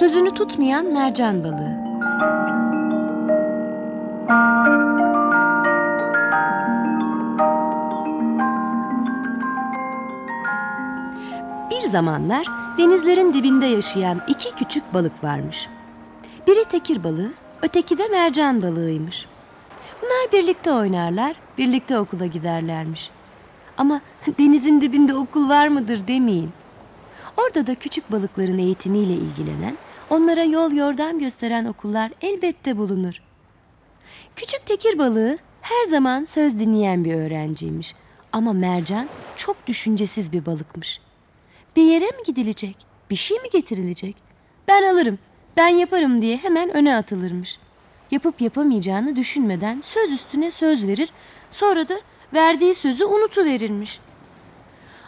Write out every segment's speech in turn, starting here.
Sözünü tutmayan mercan balığı. Bir zamanlar denizlerin dibinde yaşayan iki küçük balık varmış. Biri tekir balığı, öteki de mercan balığıymış. Bunlar birlikte oynarlar, birlikte okula giderlermiş. Ama denizin dibinde okul var mıdır demeyin. Orada da küçük balıkların eğitimiyle ilgilenen, onlara yol yordam gösteren okullar elbette bulunur. Küçük tekir balığı her zaman söz dinleyen bir öğrenciymiş. Ama mercan çok düşüncesiz bir balıkmış. Bir yere mi gidilecek? Bir şey mi getirilecek? Ben alırım, ben yaparım diye hemen öne atılırmış. Yapıp yapamayacağını düşünmeden söz üstüne söz verir, sonra da verdiği sözü unutuverirmiş.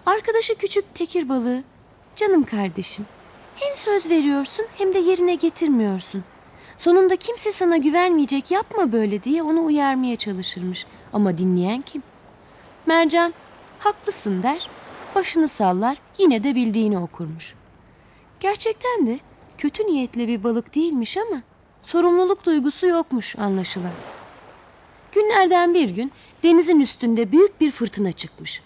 Arkadaşı küçük tekir balığı, canım kardeşim, hem söz veriyorsun hem de yerine getirmiyorsun. Sonunda kimse sana güvenmeyecek yapma böyle diye onu uyarmaya çalışırmış. Ama dinleyen kim? Mercan, haklısın der, başını sallar, yine de bildiğini okurmuş. Gerçekten de kötü niyetli bir balık değilmiş ama sorumluluk duygusu yokmuş anlaşılan. Günlerden bir gün denizin üstünde büyük bir fırtına çıkmış.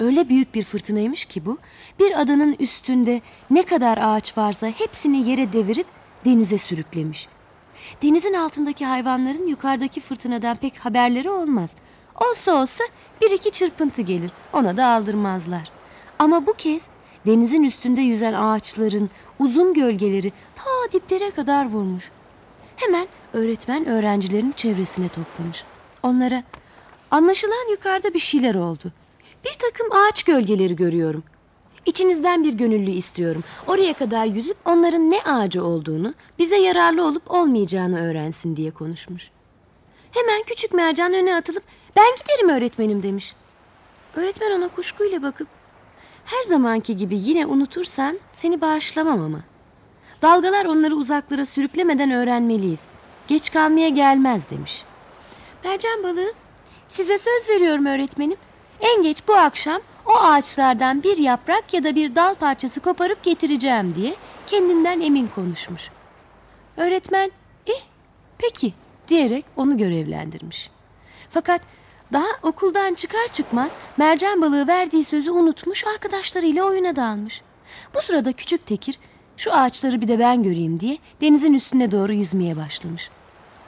Öyle büyük bir fırtınaymış ki bu, bir adanın üstünde ne kadar ağaç varsa hepsini yere devirip denize sürüklemiş. Denizin altındaki hayvanların yukarıdaki fırtınadan pek haberleri olmaz. Olsa olsa bir iki çırpıntı gelir, ona da aldırmazlar. Ama bu kez denizin üstünde yüzen ağaçların uzun gölgeleri ta diplere kadar vurmuş. Hemen öğretmen öğrencilerin çevresine toplamış. Onlara anlaşılan yukarıda bir şeyler oldu. Bir takım ağaç gölgeleri görüyorum. İçinizden bir gönüllü istiyorum. Oraya kadar yüzüp onların ne ağacı olduğunu, bize yararlı olup olmayacağını öğrensin diye konuşmuş. Hemen küçük mercan öne atılıp ben giderim öğretmenim demiş. Öğretmen ona kuşkuyla bakıp her zamanki gibi yine unutursan seni bağışlamam ama. Dalgalar onları uzaklara sürüklemeden öğrenmeliyiz. Geç kalmaya gelmez demiş. Mercan balığı size söz veriyorum öğretmenim. En geç bu akşam o ağaçlardan bir yaprak ya da bir dal parçası koparıp getireceğim diye kendinden emin konuşmuş. Öğretmen, eh peki diyerek onu görevlendirmiş. Fakat daha okuldan çıkar çıkmaz mercan balığı verdiği sözü unutmuş arkadaşlarıyla oyuna dalmış. Bu sırada küçük tekir şu ağaçları bir de ben göreyim diye denizin üstüne doğru yüzmeye başlamış.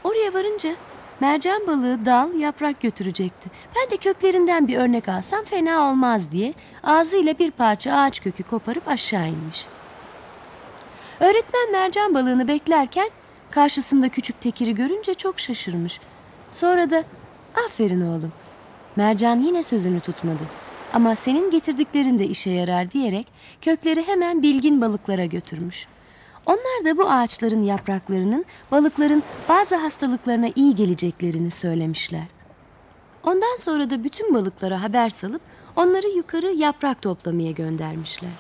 Oraya varınca mercan balığı dal yaprak götürecekti. Ben de köklerinden bir örnek alsam fena olmaz diye ağzıyla bir parça ağaç kökü koparıp aşağı inmiş. Öğretmen mercan balığını beklerken karşısında küçük tekiri görünce çok şaşırmış. Sonra da aferin oğlum. Mercan yine sözünü tutmadı. Ama senin getirdiklerin de işe yarar diyerek kökleri hemen bilgin balıklara götürmüş. Onlar da bu ağaçların yapraklarının balıkların bazı hastalıklarına iyi geleceklerini söylemişler. Ondan sonra da bütün balıklara haber salıp onları yukarı yaprak toplamaya göndermişler.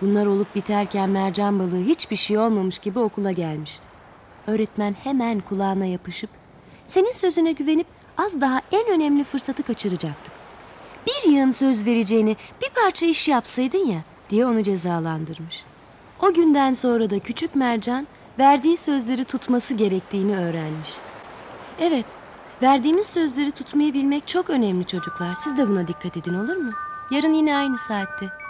Bunlar olup biterken mercan balığı hiçbir şey olmamış gibi okula gelmiş. Öğretmen hemen kulağına yapışıp senin sözüne güvenip az daha en önemli fırsatı kaçıracaktık. Bir yığın söz vereceğini bir parça iş yapsaydın ya diye onu cezalandırmış. O günden sonra da küçük mercan verdiği sözleri tutması gerektiğini öğrenmiş. Evet, verdiğimiz sözleri tutmayı bilmek çok önemli çocuklar. Siz de buna dikkat edin olur mu? Yarın yine aynı saatte.